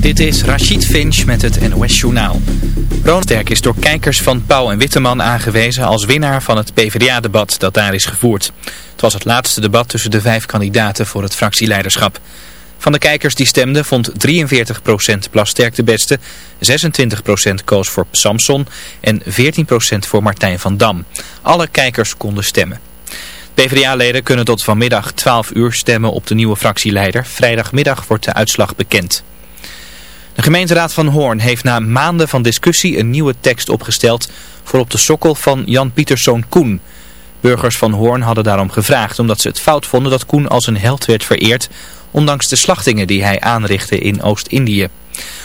Dit is Rachid Finch met het NOS Journaal. Ronald Sterk is door kijkers van Pauw en Witteman aangewezen als winnaar van het PvdA-debat dat daar is gevoerd. Het was het laatste debat tussen de vijf kandidaten voor het fractieleiderschap. Van de kijkers die stemden vond 43% Plasterk de beste, 26% koos voor Samson en 14% voor Martijn van Dam. Alle kijkers konden stemmen. PvdA-leden kunnen tot vanmiddag 12 uur stemmen op de nieuwe fractieleider. Vrijdagmiddag wordt de uitslag bekend. De gemeenteraad van Hoorn heeft na maanden van discussie een nieuwe tekst opgesteld voor op de sokkel van Jan Pieterszoon Koen. Burgers van Hoorn hadden daarom gevraagd omdat ze het fout vonden dat Koen als een held werd vereerd, ondanks de slachtingen die hij aanrichtte in Oost-Indië.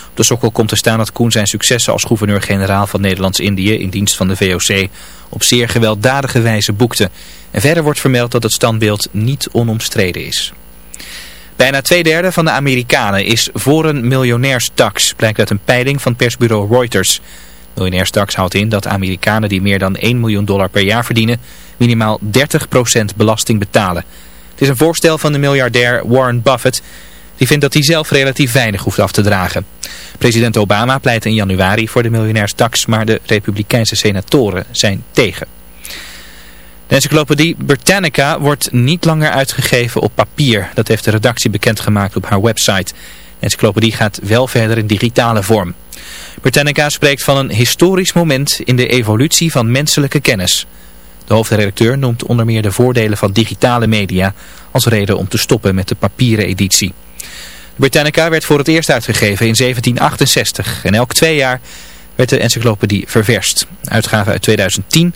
Op de sokkel komt te staan dat Koen zijn successen als gouverneur-generaal van Nederlands-Indië in dienst van de VOC op zeer gewelddadige wijze boekte. En verder wordt vermeld dat het standbeeld niet onomstreden is. Bijna twee derde van de Amerikanen is voor een miljonairstax, blijkt uit een peiling van persbureau Reuters. Miljonairstax houdt in dat Amerikanen die meer dan 1 miljoen dollar per jaar verdienen, minimaal 30% belasting betalen. Het is een voorstel van de miljardair Warren Buffett, die vindt dat hij zelf relatief weinig hoeft af te dragen. President Obama pleit in januari voor de miljonairstax, maar de republikeinse senatoren zijn tegen. De encyclopedie Britannica wordt niet langer uitgegeven op papier. Dat heeft de redactie bekendgemaakt op haar website. De encyclopedie gaat wel verder in digitale vorm. Britannica spreekt van een historisch moment in de evolutie van menselijke kennis. De hoofdredacteur noemt onder meer de voordelen van digitale media als reden om te stoppen met de papieren editie. Britannica werd voor het eerst uitgegeven in 1768 en elk twee jaar werd de encyclopedie ververst. Uitgave uit 2010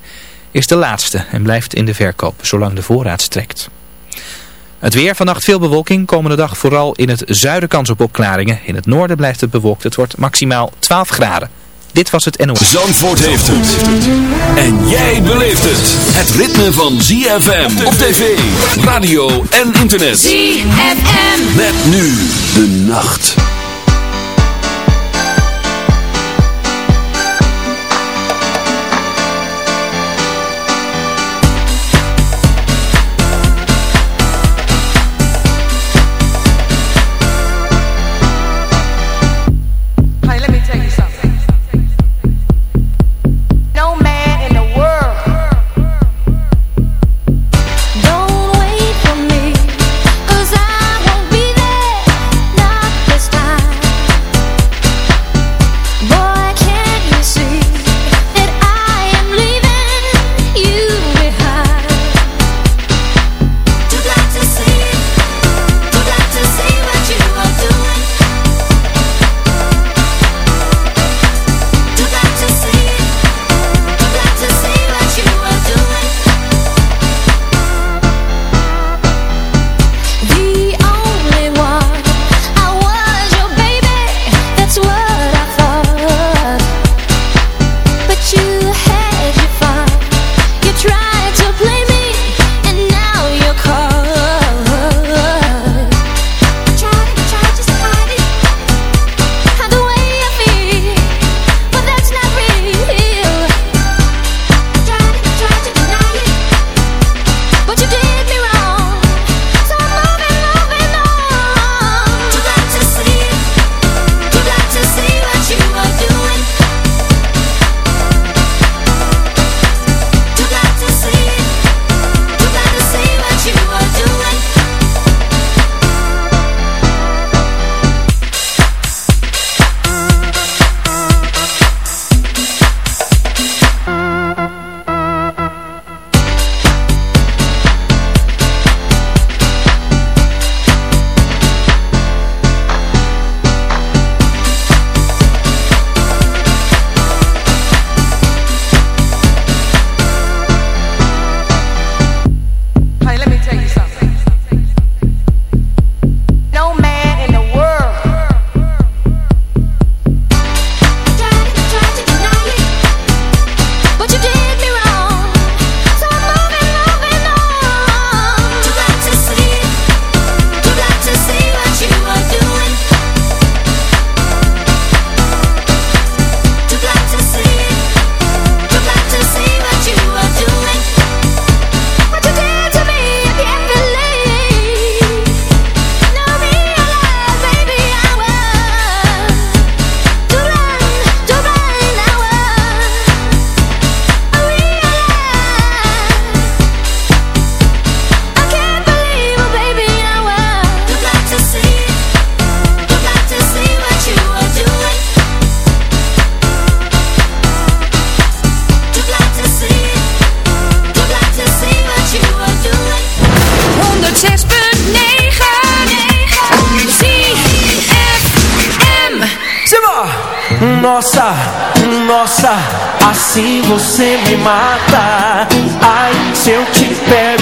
is de laatste en blijft in de verkoop zolang de voorraad strekt. Het weer, vannacht veel bewolking, komende dag vooral in het zuiden kans op opklaringen. In het noorden blijft het bewolkt, het wordt maximaal 12 graden. Dit was het NOS. Zandvoort heeft het. En jij beleeft het. Het ritme van ZFM op tv, radio en internet. ZFM. Met nu de nacht.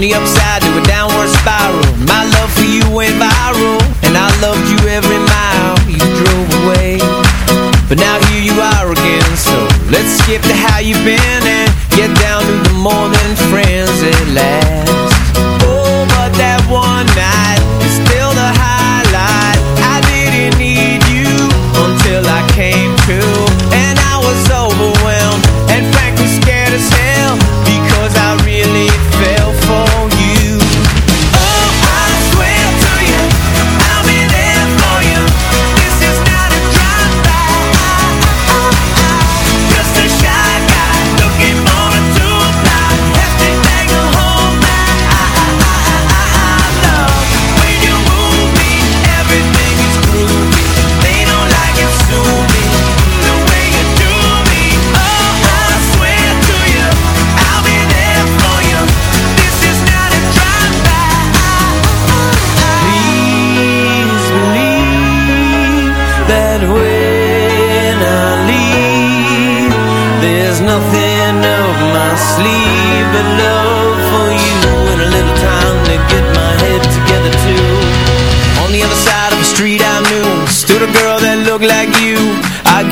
on the upside to a downward spiral. My love for you went viral, and I loved you every mile you drove away. But now here you are again, so let's skip to how you've been and get down to the morning friends at last.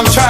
I'm trying